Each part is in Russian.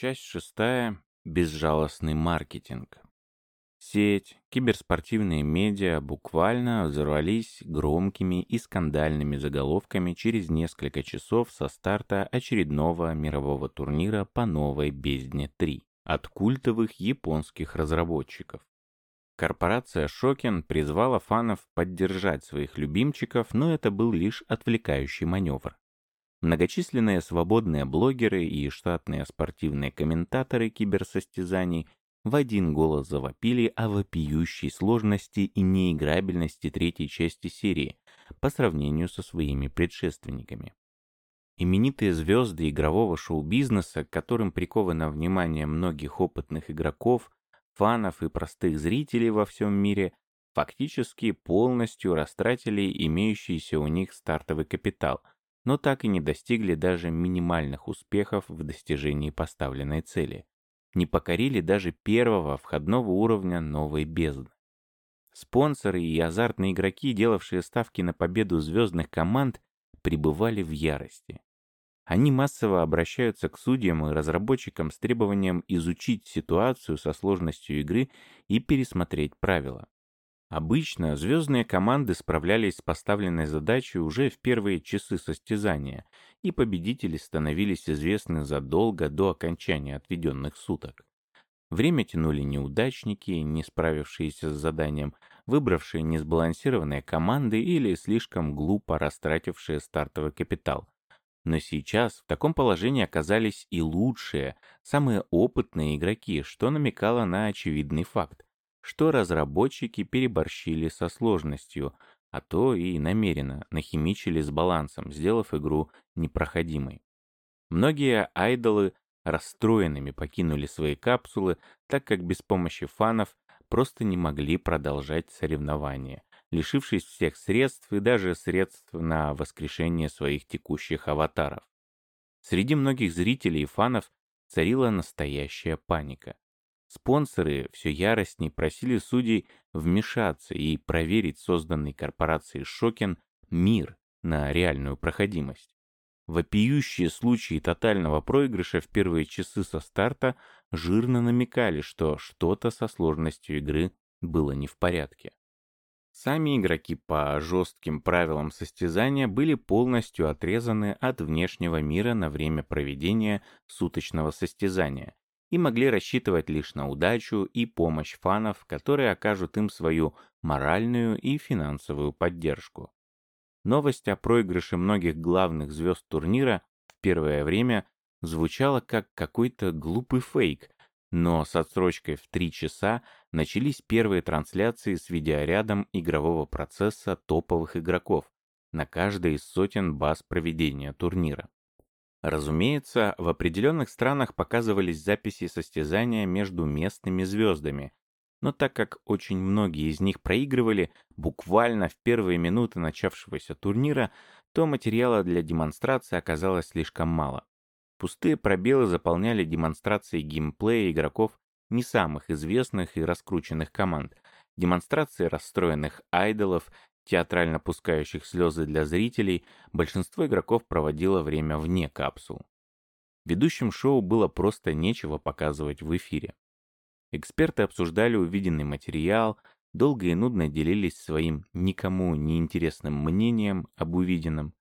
Часть шестая. Безжалостный маркетинг. Сеть, киберспортивные медиа буквально взорвались громкими и скандальными заголовками через несколько часов со старта очередного мирового турнира по новой «Бездне 3» от культовых японских разработчиков. Корпорация Шокен призвала фанов поддержать своих любимчиков, но это был лишь отвлекающий маневр. Многочисленные свободные блогеры и штатные спортивные комментаторы киберсостязаний в один голос завопили о вопиющей сложности и неиграбельности третьей части серии по сравнению со своими предшественниками. Именитые звезды игрового шоу-бизнеса, к которым приковано внимание многих опытных игроков, фанов и простых зрителей во всем мире фактически полностью растратили имеющийся у них стартовый капитал, но так и не достигли даже минимальных успехов в достижении поставленной цели. Не покорили даже первого входного уровня новой бездны. Спонсоры и азартные игроки, делавшие ставки на победу звездных команд, пребывали в ярости. Они массово обращаются к судьям и разработчикам с требованием изучить ситуацию со сложностью игры и пересмотреть правила. Обычно звездные команды справлялись с поставленной задачей уже в первые часы состязания, и победители становились известны задолго до окончания отведенных суток. Время тянули неудачники, не справившиеся с заданием, выбравшие несбалансированные команды или слишком глупо растратившие стартовый капитал, но сейчас в таком положении оказались и лучшие, самые опытные игроки, что намекало на очевидный факт, что разработчики переборщили со сложностью, а то и намеренно нахимичили с балансом, сделав игру непроходимой. Многие айдолы расстроенными покинули свои капсулы, так как без помощи фанов просто не могли продолжать соревнования, лишившись всех средств и даже средств на воскрешение своих текущих аватаров. Среди многих зрителей и фанов царила настоящая паника. Спонсоры все яростней просили судей вмешаться и проверить созданный корпорацией Шокен мир на реальную проходимость. Вопиющие случаи тотального проигрыша в первые часы со старта жирно намекали, что что-то со сложностью игры было не в порядке. Сами игроки по жестким правилам состязания были полностью отрезаны от внешнего мира на время проведения суточного состязания и могли рассчитывать лишь на удачу и помощь фанов, которые окажут им свою моральную и финансовую поддержку. Новость о проигрыше многих главных звезд турнира в первое время звучала как какой-то глупый фейк, но с отсрочкой в три часа начались первые трансляции с видеорядом игрового процесса топовых игроков на каждой из сотен баз проведения турнира. Разумеется, в определенных странах показывались записи состязания между местными звездами, но так как очень многие из них проигрывали буквально в первые минуты начавшегося турнира, то материала для демонстрации оказалось слишком мало. Пустые пробелы заполняли демонстрации геймплея игроков не самых известных и раскрученных команд, демонстрации расстроенных айдолов, театрально пускающих слезы для зрителей, большинство игроков проводило время вне капсул. Ведущим шоу было просто нечего показывать в эфире. Эксперты обсуждали увиденный материал, долго и нудно делились своим никому не интересным мнением об увиденном,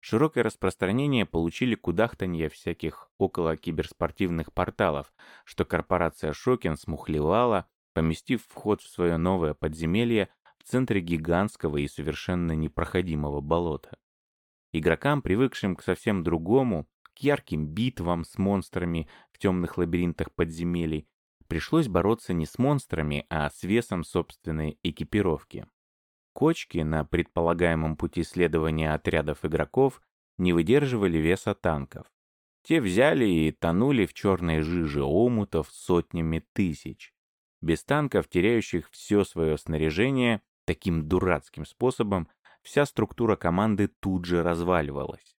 Широкое распространение получили кудахтанье всяких около киберспортивных порталов, что корпорация Шокин смухлевала, поместив вход в свое новое подземелье в центре гигантского и совершенно непроходимого болота. Игрокам, привыкшим к совсем другому, к ярким битвам с монстрами в темных лабиринтах подземелий, пришлось бороться не с монстрами, а с весом собственной экипировки. Кочки на предполагаемом пути следования отрядов игроков не выдерживали веса танков. Те взяли и тонули в черной жиже омутов сотнями тысяч. Без танков, теряющих все свое снаряжение, таким дурацким способом, вся структура команды тут же разваливалась.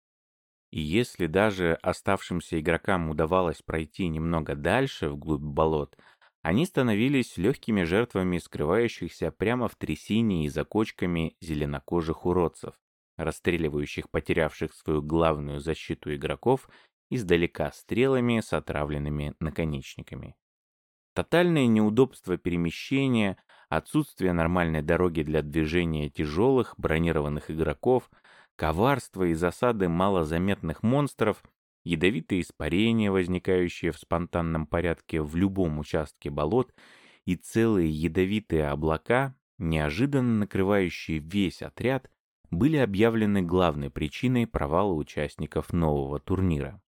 И если даже оставшимся игрокам удавалось пройти немного дальше, вглубь болот, они становились легкими жертвами скрывающихся прямо в трясине и за кочками зеленокожих уродцев, расстреливающих потерявших свою главную защиту игроков издалека стрелами с отравленными наконечниками. Тотальное неудобство перемещения, отсутствие нормальной дороги для движения тяжелых бронированных игроков, коварство и засады малозаметных монстров, ядовитые испарения, возникающие в спонтанном порядке в любом участке болот, и целые ядовитые облака, неожиданно накрывающие весь отряд, были объявлены главной причиной провала участников нового турнира.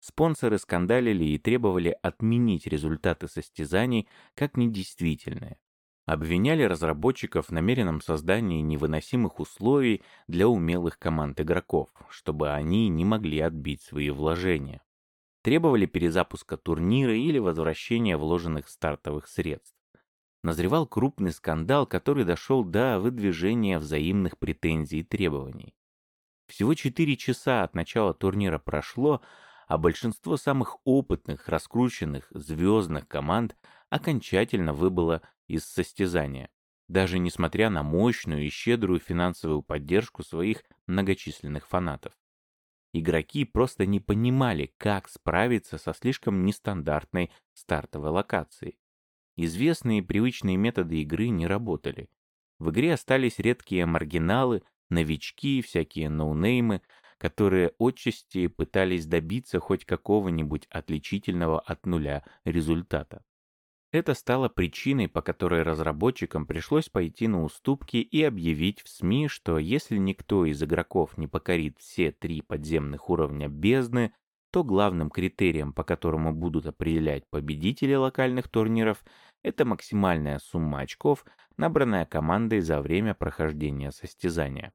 Спонсоры скандалили и требовали отменить результаты состязаний как недействительные. Обвиняли разработчиков в намеренном создании невыносимых условий для умелых команд игроков, чтобы они не могли отбить свои вложения. Требовали перезапуска турнира или возвращения вложенных стартовых средств. Назревал крупный скандал, который дошел до выдвижения взаимных претензий и требований. Всего 4 часа от начала турнира прошло, а большинство самых опытных, раскрученных, звездных команд окончательно выбыло из состязания, даже несмотря на мощную и щедрую финансовую поддержку своих многочисленных фанатов. Игроки просто не понимали, как справиться со слишком нестандартной стартовой локацией. Известные привычные методы игры не работали. В игре остались редкие маргиналы, новички, всякие ноунеймы, которые отчасти пытались добиться хоть какого-нибудь отличительного от нуля результата. Это стало причиной, по которой разработчикам пришлось пойти на уступки и объявить в СМИ, что если никто из игроков не покорит все три подземных уровня бездны, то главным критерием, по которому будут определять победители локальных турниров, это максимальная сумма очков, набранная командой за время прохождения состязания.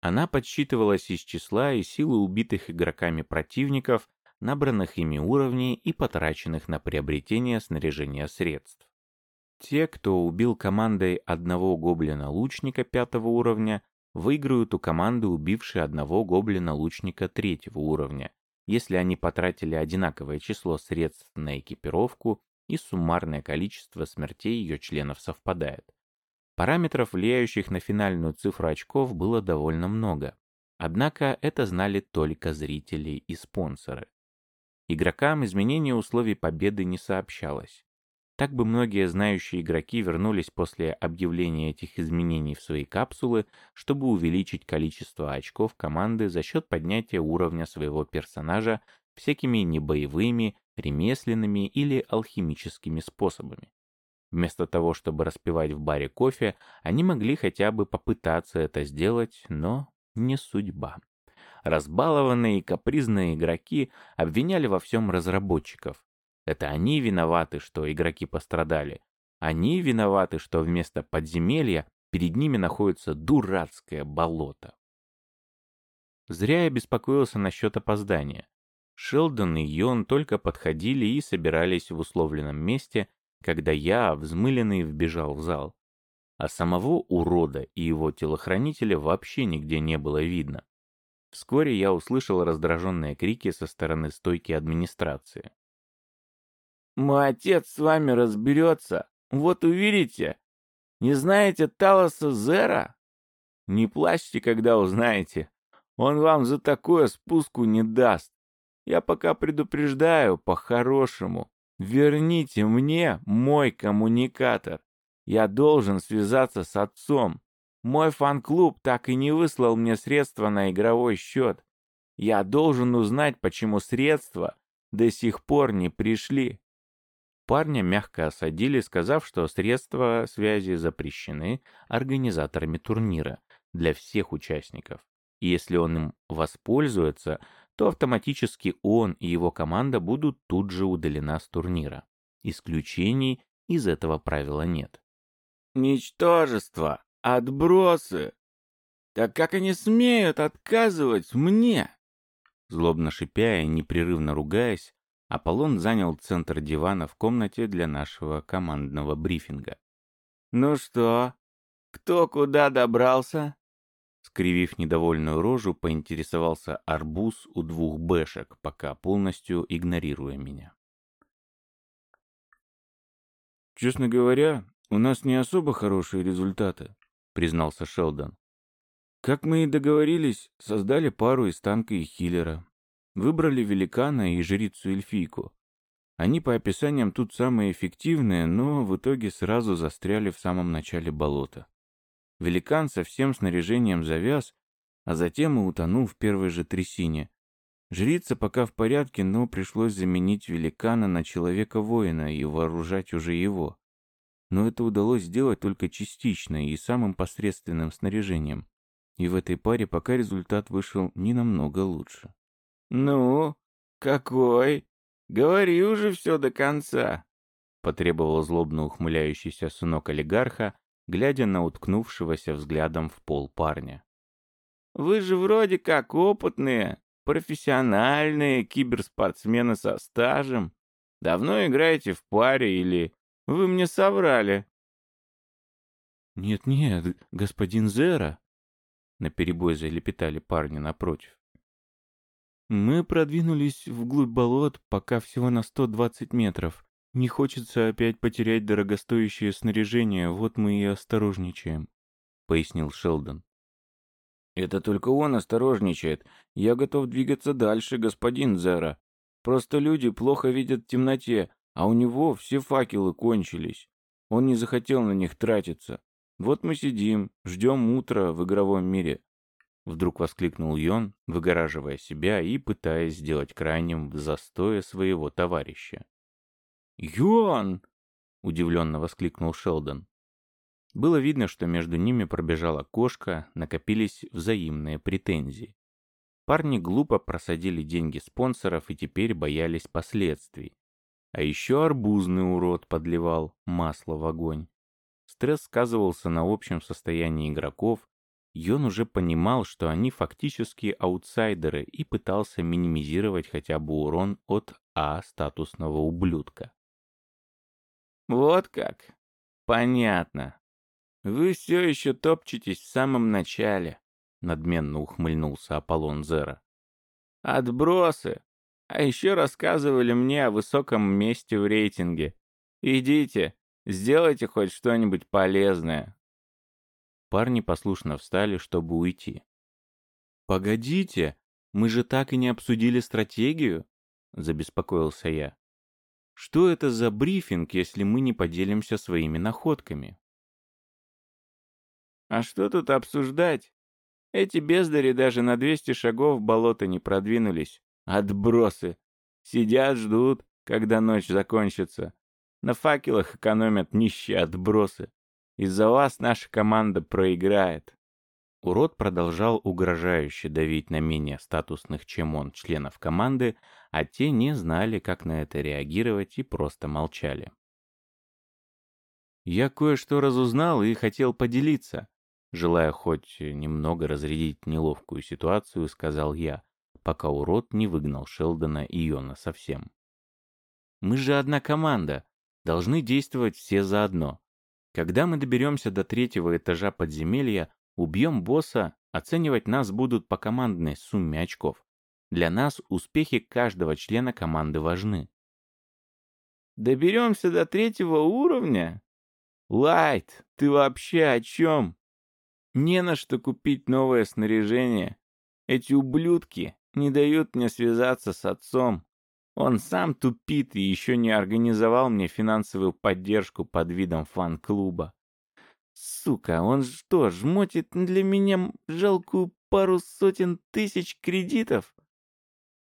Она подсчитывалась из числа и силы убитых игроками противников, набранных ими уровней и потраченных на приобретение снаряжения средств. Те, кто убил командой одного гоблина-лучника пятого уровня, выиграют у команды, убившей одного гоблина-лучника третьего уровня, если они потратили одинаковое число средств на экипировку и суммарное количество смертей ее членов совпадает. Параметров, влияющих на финальную цифру очков, было довольно много. Однако это знали только зрители и спонсоры. Игрокам изменение условий победы не сообщалось. Так бы многие знающие игроки вернулись после объявления этих изменений в свои капсулы, чтобы увеличить количество очков команды за счет поднятия уровня своего персонажа всякими небоевыми, ремесленными или алхимическими способами. Вместо того, чтобы распивать в баре кофе, они могли хотя бы попытаться это сделать, но не судьба. Разбалованные и капризные игроки обвиняли во всем разработчиков. Это они виноваты, что игроки пострадали. Они виноваты, что вместо подземелья перед ними находится дурацкое болото. Зря я беспокоился насчет опоздания. Шелдон и Йон только подходили и собирались в условленном месте, когда я, взмыленный, вбежал в зал. А самого урода и его телохранителя вообще нигде не было видно. Вскоре я услышал раздраженные крики со стороны стойки администрации. «Мой отец с вами разберется, вот увидите. Не знаете Талоса Зера? Не плачьте, когда узнаете. Он вам за такое спуску не даст. Я пока предупреждаю, по-хорошему. Верните мне мой коммуникатор. Я должен связаться с отцом. Мой фан-клуб так и не выслал мне средства на игровой счет. Я должен узнать, почему средства до сих пор не пришли. Парня мягко осадили, сказав, что средства связи запрещены организаторами турнира для всех участников. И если он им воспользуется, то автоматически он и его команда будут тут же удалена с турнира. Исключений из этого правила нет. «Ничтожество! Отбросы! Так как они смеют отказывать мне?» Злобно шипя и непрерывно ругаясь, Аполлон занял центр дивана в комнате для нашего командного брифинга. «Ну что, кто куда добрался?» Скривив недовольную рожу, поинтересовался арбуз у двух бэшек, пока полностью игнорируя меня. «Честно говоря, у нас не особо хорошие результаты», — признался Шелдон. «Как мы и договорились, создали пару из танка и хиллера. Выбрали великана и жрицу-эльфийку. Они по описаниям тут самые эффективные, но в итоге сразу застряли в самом начале болота. Великан со всем снаряжением завяз, а затем и утонул в первой же трясине. Жрица пока в порядке, но пришлось заменить великана на человека-воина и вооружать уже его. Но это удалось сделать только частично и самым посредственным снаряжением. И в этой паре пока результат вышел не намного лучше. «Ну, какой? Говори уже все до конца», — потребовал злобно ухмыляющийся сынок олигарха, глядя на уткнувшегося взглядом в пол парня. «Вы же вроде как опытные, профессиональные киберспортсмены со стажем. Давно играете в паре или вы мне соврали?» «Нет-нет, господин Зера», — наперебой залепетали парни напротив. Мы продвинулись вглубь болот, пока всего на 120 метров. Не хочется опять потерять дорогостоящее снаряжение, вот мы и осторожничаем», — пояснил Шелдон. «Это только он осторожничает. Я готов двигаться дальше, господин Зера. Просто люди плохо видят в темноте, а у него все факелы кончились. Он не захотел на них тратиться. Вот мы сидим, ждем утра в игровом мире. Вдруг воскликнул Йон, выгораживая себя и пытаясь сделать крайним в застое своего товарища. «Йон!» — удивленно воскликнул Шелдон. Было видно, что между ними пробежала кошка, накопились взаимные претензии. Парни глупо просадили деньги спонсоров и теперь боялись последствий. А еще арбузный урод подливал масло в огонь. Стресс сказывался на общем состоянии игроков, Йон уже понимал, что они фактически аутсайдеры и пытался минимизировать хотя бы урон от А статусного ублюдка. «Вот как? Понятно. Вы все еще топчетесь в самом начале», — надменно ухмыльнулся Аполлон Зера. «Отбросы! А еще рассказывали мне о высоком месте в рейтинге. Идите, сделайте хоть что-нибудь полезное, Парни послушно встали, чтобы уйти. «Погодите, мы же так и не обсудили стратегию?» — забеспокоился я. «Что это за брифинг, если мы не поделимся своими находками?» «А что тут обсуждать? Эти бездари даже на 200 шагов в болото не продвинулись. Отбросы! Сидят, ждут, когда ночь закончится. На факелах экономят нищие отбросы. Из-за вас наша команда проиграет». Урод продолжал угрожающе давить на менее статусных, чем он, членов команды, а те не знали, как на это реагировать и просто молчали. «Я кое-что разузнал и хотел поделиться», желая хоть немного разрядить неловкую ситуацию, сказал я, пока урод не выгнал Шелдона и Йона совсем. «Мы же одна команда, должны действовать все заодно. Когда мы доберемся до третьего этажа подземелья, убьем босса, оценивать нас будут по командной сумме очков. Для нас успехи каждого члена команды важны. Доберемся до третьего уровня? Лайт, ты вообще о чем? Не на что купить новое снаряжение. Эти ублюдки не дают мне связаться с отцом. Он сам тупит и еще не организовал мне финансовую поддержку под видом фан-клуба. Сука, он что, жмотит для меня жалкую пару сотен тысяч кредитов?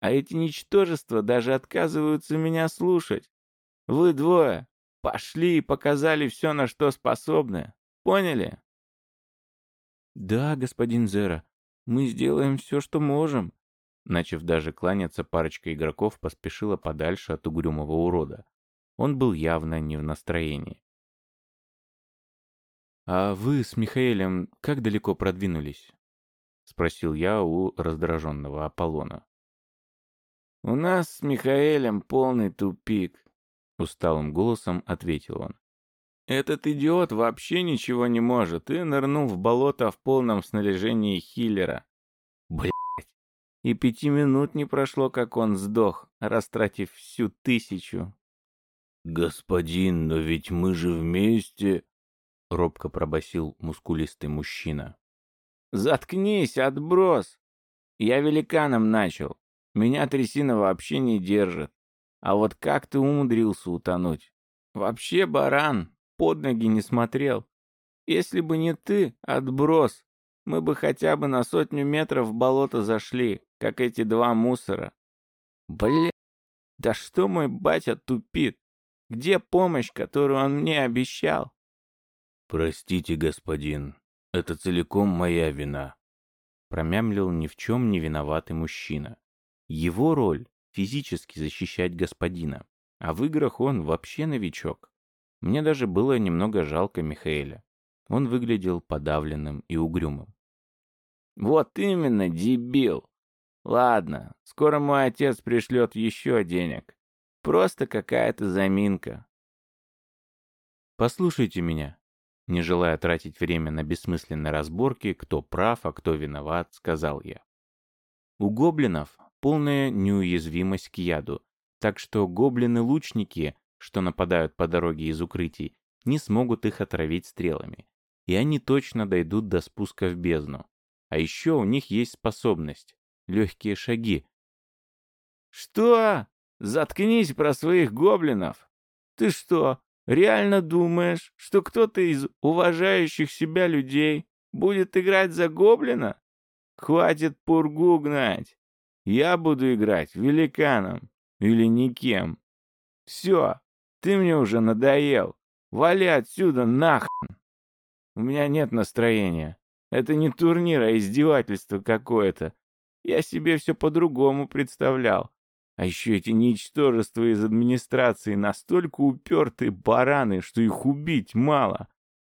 А эти ничтожества даже отказываются меня слушать. Вы двое пошли и показали все, на что способны. Поняли? Да, господин Зера, мы сделаем все, что можем, Начав даже кланяться, парочка игроков поспешила подальше от угрюмого урода. Он был явно не в настроении. «А вы с Михаэлем как далеко продвинулись?» — спросил я у раздраженного Аполлона. «У нас с Михаэлем полный тупик», — усталым голосом ответил он. «Этот идиот вообще ничего не может и нырнул в болото в полном снаряжении хиллера. И пяти минут не прошло, как он сдох, растратив всю тысячу. «Господин, но ведь мы же вместе...» — робко пробасил мускулистый мужчина. «Заткнись, отброс! Я великаном начал. Меня трясина вообще не держит. А вот как ты умудрился утонуть? Вообще, баран, под ноги не смотрел. Если бы не ты, отброс, мы бы хотя бы на сотню метров в болото зашли, как эти два мусора. Бля, да что мой батя тупит? Где помощь, которую он мне обещал? Простите, господин, это целиком моя вина. Промямлил ни в чем не виноватый мужчина. Его роль — физически защищать господина, а в играх он вообще новичок. Мне даже было немного жалко Михаэля. Он выглядел подавленным и угрюмым. «Вот именно, дебил! Ладно, скоро мой отец пришлет еще денег. Просто какая-то заминка». «Послушайте меня», не желая тратить время на бессмысленные разборки, кто прав, а кто виноват, сказал я. У гоблинов полная неуязвимость к яду, так что гоблины-лучники, что нападают по дороге из укрытий, не смогут их отравить стрелами, и они точно дойдут до спуска в бездну. А еще у них есть способность — легкие шаги. «Что? Заткнись про своих гоблинов! Ты что, реально думаешь, что кто-то из уважающих себя людей будет играть за гоблина? Хватит пургу гнать! Я буду играть великаном или никем. Все, ты мне уже надоел. Вали отсюда нахрен. У меня нет настроения. Это не турнир, а издевательство какое-то. Я себе все по-другому представлял. А еще эти ничтожества из администрации настолько упертые бараны, что их убить мало.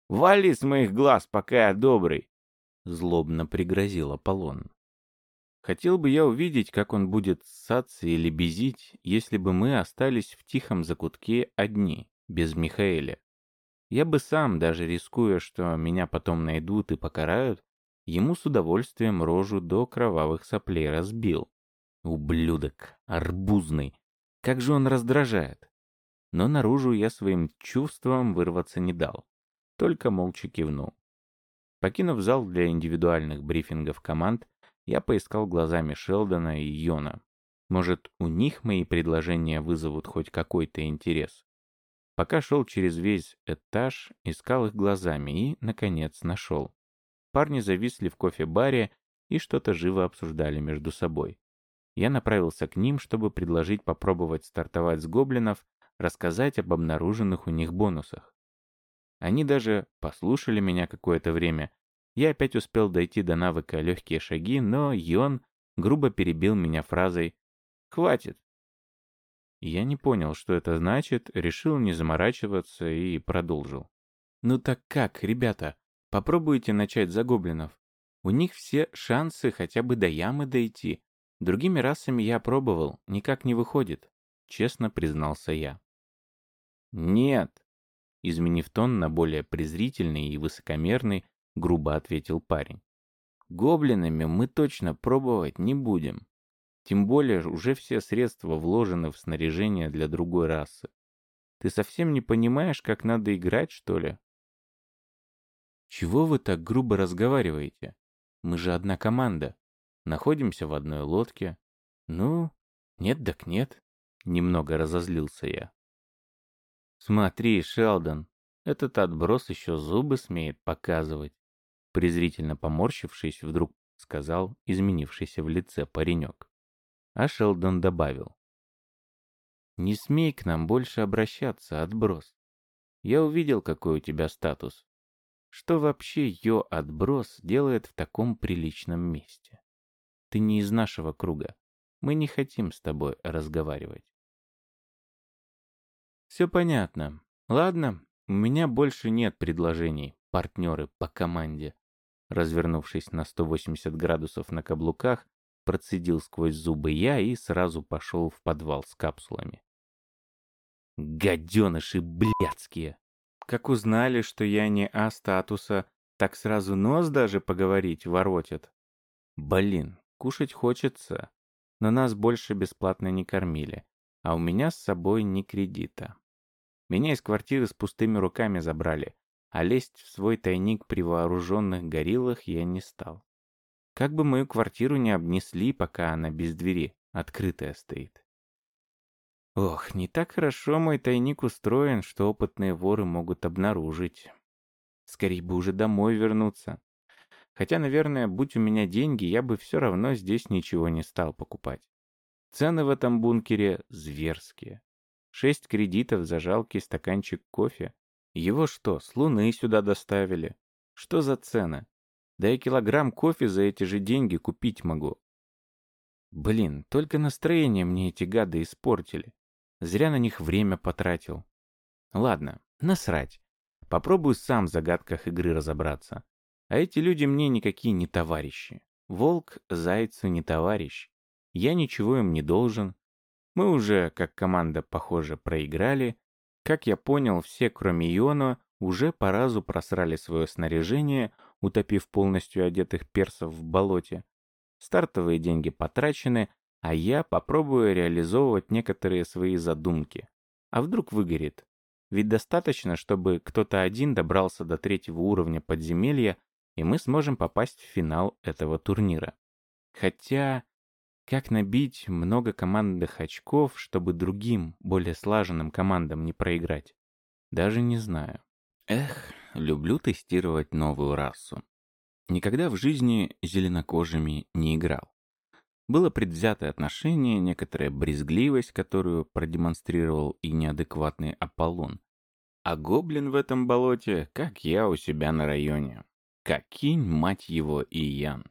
Вали с моих глаз, пока я добрый. Злобно пригрозил Аполлон. Хотел бы я увидеть, как он будет ссаться или безить, если бы мы остались в тихом закутке одни, без Михаэля. Я бы сам, даже рискуя, что меня потом найдут и покарают, ему с удовольствием рожу до кровавых соплей разбил. Ублюдок, арбузный. Как же он раздражает. Но наружу я своим чувством вырваться не дал. Только молча кивнул. Покинув зал для индивидуальных брифингов команд, я поискал глазами Шелдона и Йона. Может, у них мои предложения вызовут хоть какой-то интерес. Пока шел через весь этаж, искал их глазами и, наконец, нашел. Парни зависли в кофе-баре и что-то живо обсуждали между собой. Я направился к ним, чтобы предложить попробовать стартовать с гоблинов, рассказать об обнаруженных у них бонусах. Они даже послушали меня какое-то время, я опять успел дойти до навыка легкие шаги, но Йон грубо перебил меня фразой «Хватит». Я не понял, что это значит, решил не заморачиваться и продолжил. «Ну так как, ребята, попробуйте начать за гоблинов. У них все шансы хотя бы до ямы дойти. Другими расами я пробовал, никак не выходит», — честно признался я. «Нет», — изменив тон на более презрительный и высокомерный, — грубо ответил парень. «Гоблинами мы точно пробовать не будем. Тем более уже все средства вложены в снаряжение для другой расы. Ты совсем не понимаешь, как надо играть, что ли?» «Чего вы так грубо разговариваете? Мы же одна команда. Находимся в одной лодке. Ну, нет так нет». Немного разозлился я. «Смотри, Шелдон, этот отброс еще зубы смеет показывать презрительно поморщившись, вдруг сказал изменившийся в лице паренек. А Шелдон добавил. «Не смей к нам больше обращаться, отброс. Я увидел, какой у тебя статус. Что вообще Йо отброс делает в таком приличном месте? Ты не из нашего круга. Мы не хотим с тобой разговаривать». «Все понятно. Ладно, у меня больше нет предложений, партнеры по команде развернувшись на 180 градусов на каблуках, процедил сквозь зубы я и сразу пошел в подвал с капсулами. Гаденыши блядские! Как узнали, что я не А статуса, так сразу нос даже поговорить воротят. Блин, кушать хочется, но нас больше бесплатно не кормили, а у меня с собой ни кредита. Меня из квартиры с пустыми руками забрали, а лезть в свой тайник при вооруженных гориллах я не стал. Как бы мою квартиру не обнесли, пока она без двери, открытая стоит. Ох, не так хорошо мой тайник устроен, что опытные воры могут обнаружить. Скорее бы уже домой вернуться. Хотя, наверное, будь у меня деньги, я бы все равно здесь ничего не стал покупать. Цены в этом бункере зверские. Шесть кредитов за жалкий стаканчик кофе. Его что, с Луны сюда доставили? Что за цена? Да я килограмм кофе за эти же деньги купить могу. Блин, только настроение мне эти гады испортили. Зря на них время потратил. Ладно, насрать. Попробую сам в загадках игры разобраться. А эти люди мне никакие не товарищи. Волк зайцу не товарищ. Я ничего им не должен. Мы уже, как команда, похоже, проиграли. Как я понял, все, кроме Иона, уже по разу просрали свое снаряжение, утопив полностью одетых персов в болоте. Стартовые деньги потрачены, а я попробую реализовывать некоторые свои задумки. А вдруг выгорит? Ведь достаточно, чтобы кто-то один добрался до третьего уровня подземелья, и мы сможем попасть в финал этого турнира. Хотя, как набить много командных очков, чтобы другим, более слаженным командам не проиграть? Даже не знаю. Эх, люблю тестировать новую расу. Никогда в жизни зеленокожими не играл. Было предвзятое отношение, некоторая брезгливость, которую продемонстрировал и неадекватный Аполлон. А гоблин в этом болоте, как я у себя на районе. Какинь, мать его, и Ян.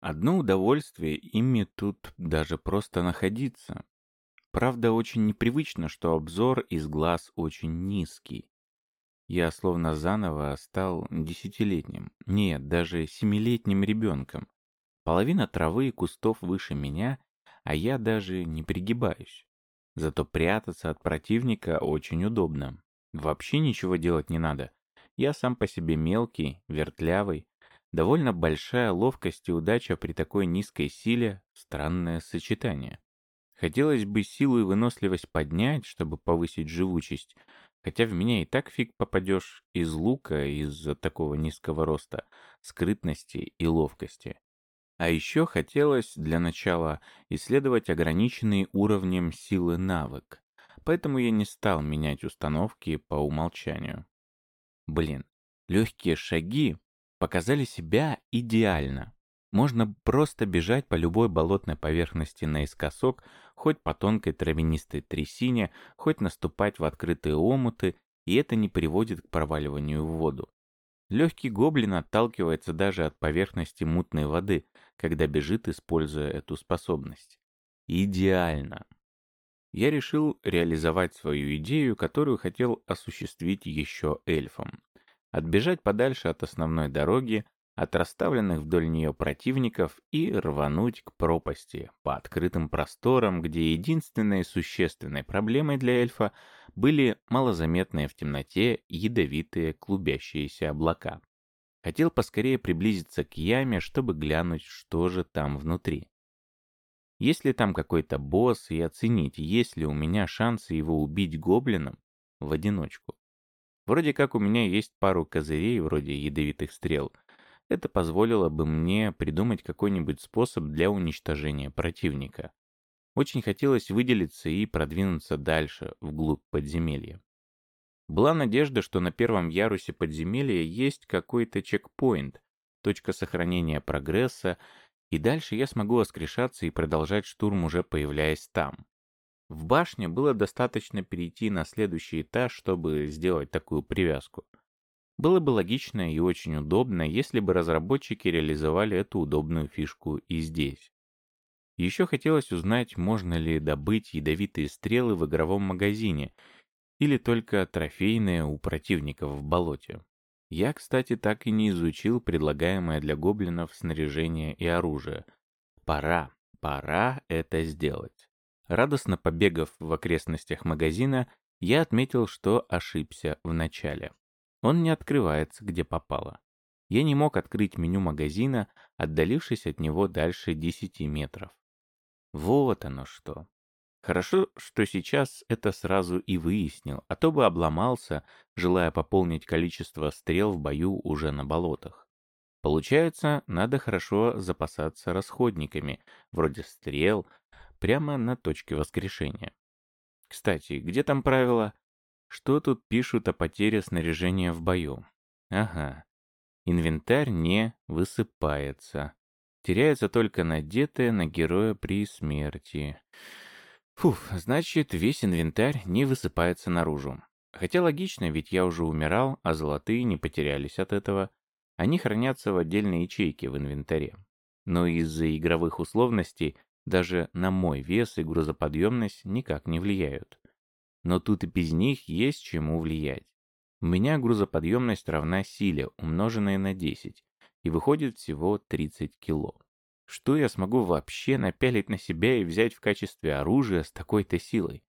Одно удовольствие ими тут даже просто находиться. Правда, очень непривычно, что обзор из глаз очень низкий. Я словно заново стал десятилетним, нет, даже семилетним ребенком. Половина травы и кустов выше меня, а я даже не пригибаюсь. Зато прятаться от противника очень удобно. Вообще ничего делать не надо. Я сам по себе мелкий, вертлявый. Довольно большая ловкость и удача при такой низкой силе — странное сочетание. Хотелось бы силу и выносливость поднять, чтобы повысить живучесть, хотя в меня и так фиг попадешь из лука из-за такого низкого роста, скрытности и ловкости. А еще хотелось для начала исследовать ограниченный уровнем силы навык, поэтому я не стал менять установки по умолчанию. Блин, легкие шаги показали себя идеально. Можно просто бежать по любой болотной поверхности наискосок, хоть по тонкой травянистой трясине, хоть наступать в открытые омуты, и это не приводит к проваливанию в воду. Легкий гоблин отталкивается даже от поверхности мутной воды, когда бежит, используя эту способность. Идеально. Я решил реализовать свою идею, которую хотел осуществить еще эльфом. Отбежать подальше от основной дороги, от расставленных вдоль нее противников и рвануть к пропасти, по открытым просторам, где единственной существенной проблемой для эльфа были малозаметные в темноте ядовитые клубящиеся облака. Хотел поскорее приблизиться к яме, чтобы глянуть, что же там внутри. Есть ли там какой-то босс и оценить, есть ли у меня шансы его убить гоблином в одиночку. Вроде как у меня есть пару козырей вроде ядовитых стрел. Это позволило бы мне придумать какой-нибудь способ для уничтожения противника. Очень хотелось выделиться и продвинуться дальше, вглубь подземелья. Была надежда, что на первом ярусе подземелья есть какой-то чекпоинт, точка сохранения прогресса, и дальше я смогу воскрешаться и продолжать штурм, уже появляясь там. В башне было достаточно перейти на следующий этаж, чтобы сделать такую привязку. Было бы логично и очень удобно, если бы разработчики реализовали эту удобную фишку и здесь. Еще хотелось узнать, можно ли добыть ядовитые стрелы в игровом магазине или только трофейные у противников в болоте. Я, кстати, так и не изучил предлагаемое для гоблинов снаряжение и оружие. Пора, пора это сделать. Радостно побегав в окрестностях магазина, я отметил, что ошибся в начале. Он не открывается, где попало. Я не мог открыть меню магазина, отдалившись от него дальше 10 метров. Вот оно что. Хорошо, что сейчас это сразу и выяснил, а то бы обломался, желая пополнить количество стрел в бою уже на болотах. Получается, надо хорошо запасаться расходниками, вроде стрел, прямо на точке воскрешения. Кстати, где там правило? Что тут пишут о потере снаряжения в бою? Ага. Инвентарь не высыпается. Теряется только надетое на героя при смерти. Фуф, значит, весь инвентарь не высыпается наружу. Хотя логично, ведь я уже умирал, а золотые не потерялись от этого. Они хранятся в отдельной ячейке в инвентаре. Но из-за игровых условностей даже на мой вес и грузоподъемность никак не влияют. Но тут и без них есть чему влиять. У меня грузоподъемность равна силе, умноженной на 10, и выходит всего 30 кило. Что я смогу вообще напялить на себя и взять в качестве оружия с такой-то силой?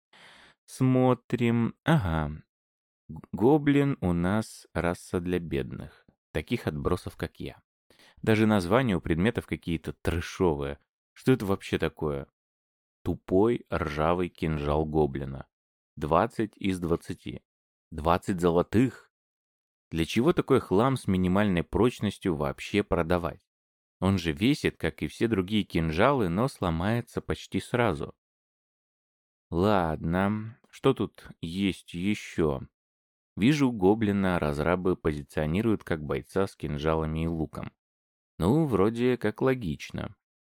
Смотрим. Ага. Гоблин у нас раса для бедных. Таких отбросов, как я. Даже названия у предметов какие-то трэшовые. Что это вообще такое? Тупой ржавый кинжал гоблина. 20 из 20. 20 золотых. Для чего такой хлам с минимальной прочностью вообще продавать? Он же весит, как и все другие кинжалы, но сломается почти сразу. Ладно, что тут есть еще? Вижу, гоблина разрабы позиционируют как бойца с кинжалами и луком. Ну, вроде как логично.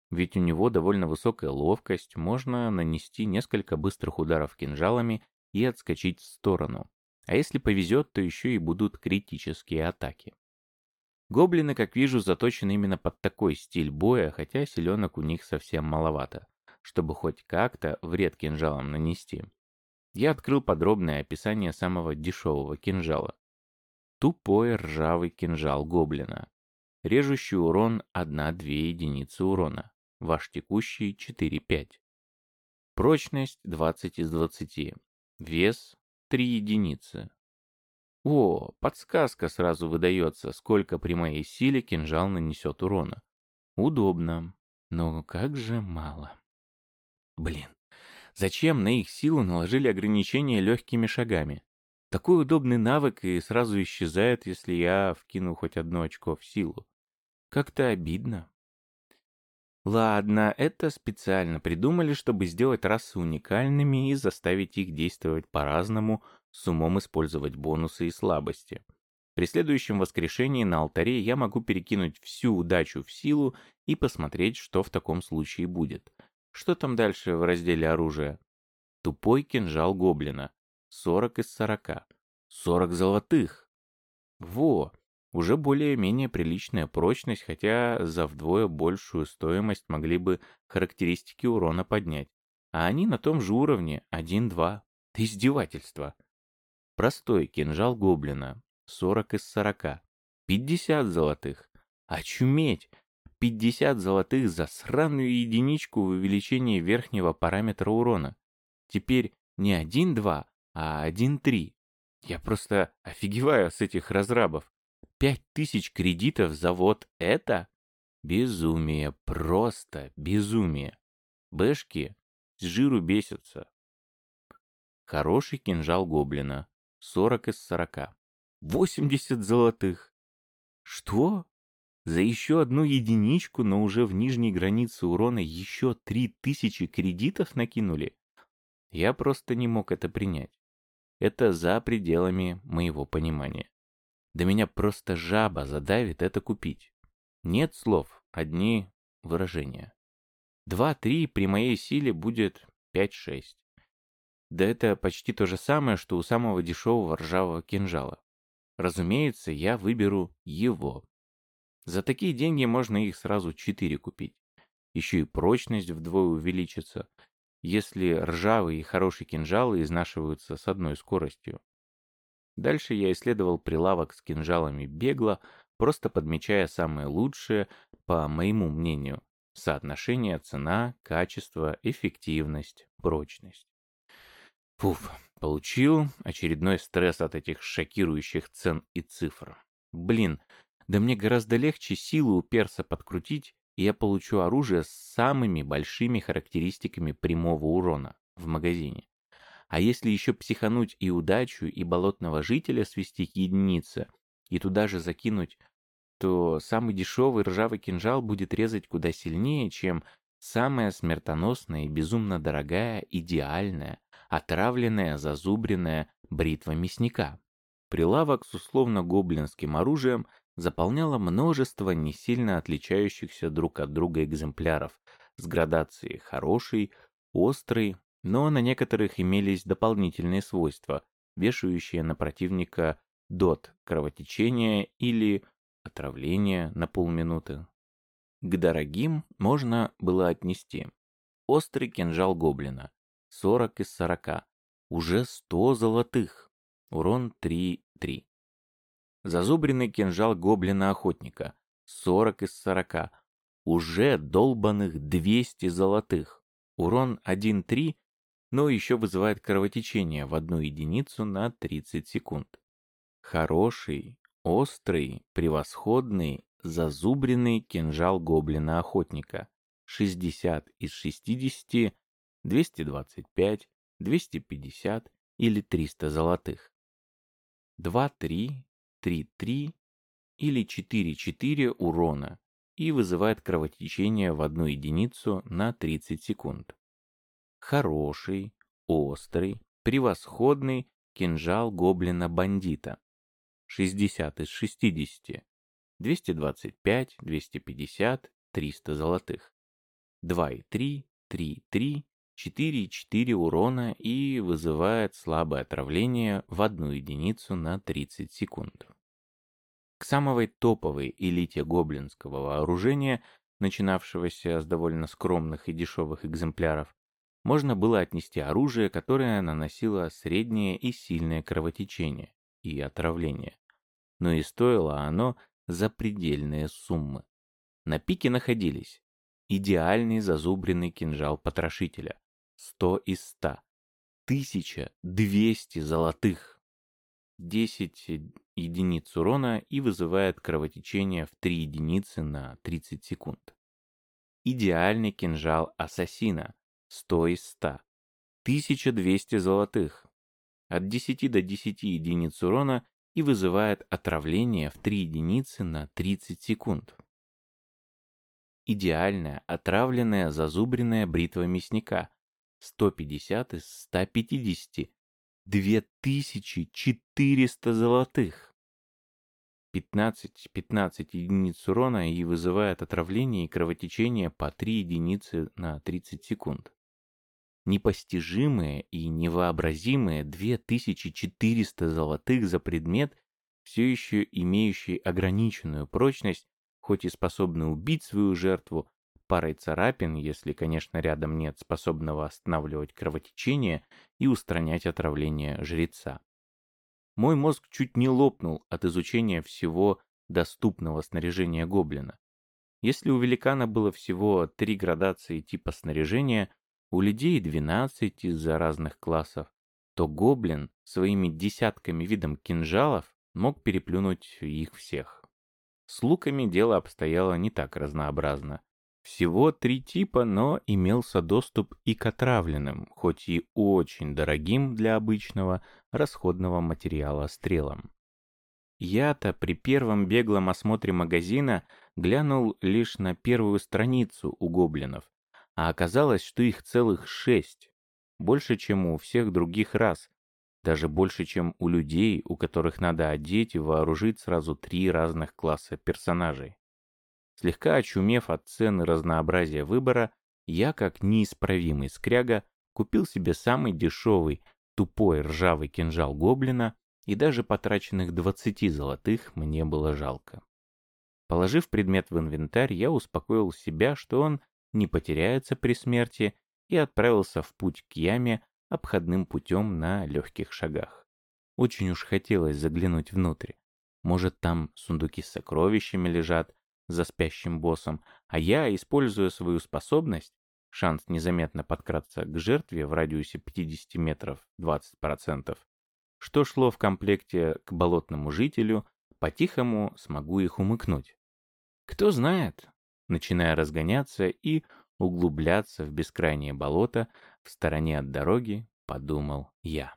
Ведь у него довольно высокая ловкость, можно нанести несколько быстрых ударов кинжалами и отскочить в сторону. А если повезет, то еще и будут критические атаки. Гоблины, как вижу, заточены именно под такой стиль боя, хотя селенок у них совсем маловато, чтобы хоть как-то вред кинжалам нанести. Я открыл подробное описание самого дешевого кинжала. Тупой ржавый кинжал гоблина. Режущий урон 1-2 единицы урона ваш текущий 4-5. Прочность 20 из 20. Вес 3 единицы. О, подсказка сразу выдается, сколько при моей силе кинжал нанесет урона. Удобно, но как же мало. Блин, зачем на их силу наложили ограничения легкими шагами? Такой удобный навык и сразу исчезает, если я вкину хоть одно очко в силу. Как-то обидно. Ладно, это специально придумали, чтобы сделать расы уникальными и заставить их действовать по-разному, с умом использовать бонусы и слабости. При следующем воскрешении на алтаре я могу перекинуть всю удачу в силу и посмотреть, что в таком случае будет. Что там дальше в разделе оружия? Тупой кинжал гоблина. 40 из 40. 40 золотых. Во, уже более-менее приличная прочность, хотя за вдвое большую стоимость могли бы характеристики урона поднять. А они на том же уровне, 1-2. Издевательство. Простой кинжал гоблина, 40 из 40. 50 золотых. Очуметь! 50 золотых за сраную единичку в увеличении верхнего параметра урона. Теперь не 1-2, а 1-3. Я просто офигеваю с этих разрабов. Пять тысяч кредитов за вот это? Безумие, просто безумие. Бэшки с жиру бесятся. Хороший кинжал гоблина. 40 из 40. 80 золотых. Что? За еще одну единичку, но уже в нижней границе урона еще 3000 кредитов накинули? Я просто не мог это принять. Это за пределами моего понимания. Да меня просто жаба задавит это купить. Нет слов, одни выражения. Два-три при моей силе будет пять-шесть. Да это почти то же самое, что у самого дешевого ржавого кинжала. Разумеется, я выберу его. За такие деньги можно их сразу четыре купить. Еще и прочность вдвое увеличится, если ржавые и хорошие кинжалы изнашиваются с одной скоростью. Дальше я исследовал прилавок с кинжалами бегло, просто подмечая самые лучшие, по моему мнению, соотношение цена, качество, эффективность, прочность. Пуф, получил очередной стресс от этих шокирующих цен и цифр. Блин, да мне гораздо легче силу у перса подкрутить, и я получу оружие с самыми большими характеристиками прямого урона в магазине. А если еще психануть и удачу, и болотного жителя свести к единице, и туда же закинуть, то самый дешевый ржавый кинжал будет резать куда сильнее, чем Самая смертоносная и безумно дорогая, идеальная, отравленная, зазубренная бритва мясника. Прилавок с условно-гоблинским оружием заполняло множество не сильно отличающихся друг от друга экземпляров с градацией хороший, острый, но на некоторых имелись дополнительные свойства, вешающие на противника дот кровотечения или отравление на полминуты. К дорогим можно было отнести острый кинжал гоблина, 40 из 40, уже 100 золотых, урон 3-3. Зазубренный кинжал гоблина-охотника, 40 из 40, уже долбанных 200 золотых, урон 1-3, но еще вызывает кровотечение в одну единицу на 30 секунд. Хороший, острый, превосходный, зазубренный кинжал гоблина-охотника. 60 из 60, 225, 250 или 300 золотых. 2-3, 3-3 или 4-4 урона и вызывает кровотечение в одну единицу на 30 секунд. Хороший, острый, превосходный кинжал гоблина-бандита. 60 из 60, 225, 250, 300 золотых. 2,3, 3,3, 4,4 урона и вызывает слабое отравление в одну единицу на 30 секунд. К самой топовой элите гоблинского вооружения, начинавшегося с довольно скромных и дешевых экземпляров, можно было отнести оружие, которое наносило среднее и сильное кровотечение и отравление. Но и стоило оно запредельные суммы. На пике находились идеальный зазубренный кинжал потрошителя, 100 из 100, 1200 золотых, 10 единиц урона и вызывает кровотечение в 3 единицы на 30 секунд. Идеальный кинжал ассасина, 100 из 100, 1200 золотых, от 10 до 10 единиц урона и вызывает отравление в 3 единицы на 30 секунд. Идеальная отравленная зазубренная бритва мясника. 150 из 150, 2400 золотых. 15-15 единиц урона и вызывает отравление и кровотечение по 3 единицы на 30 секунд непостижимые и невообразимые 2400 золотых за предмет, все еще имеющий ограниченную прочность, хоть и способный убить свою жертву парой царапин, если, конечно, рядом нет способного останавливать кровотечение и устранять отравление жреца. Мой мозг чуть не лопнул от изучения всего доступного снаряжения гоблина. Если у великана было всего три градации типа снаряжения, у людей 12 из-за разных классов, то гоблин своими десятками видом кинжалов мог переплюнуть их всех. С луками дело обстояло не так разнообразно. Всего три типа, но имелся доступ и к отравленным, хоть и очень дорогим для обычного расходного материала стрелам. Я-то при первом беглом осмотре магазина глянул лишь на первую страницу у гоблинов, а оказалось, что их целых шесть. Больше, чем у всех других рас. Даже больше, чем у людей, у которых надо одеть и вооружить сразу три разных класса персонажей. Слегка очумев от цены разнообразия выбора, я, как неисправимый скряга, купил себе самый дешевый, тупой ржавый кинжал гоблина, и даже потраченных 20 золотых мне было жалко. Положив предмет в инвентарь, я успокоил себя, что он не потеряется при смерти, и отправился в путь к яме обходным путем на легких шагах. Очень уж хотелось заглянуть внутрь. Может, там сундуки с сокровищами лежат за спящим боссом, а я, используя свою способность, шанс незаметно подкраться к жертве в радиусе 50 метров 20%, что шло в комплекте к болотному жителю, по-тихому смогу их умыкнуть. Кто знает, начиная разгоняться и углубляться в бескрайнее болото в стороне от дороги, подумал я.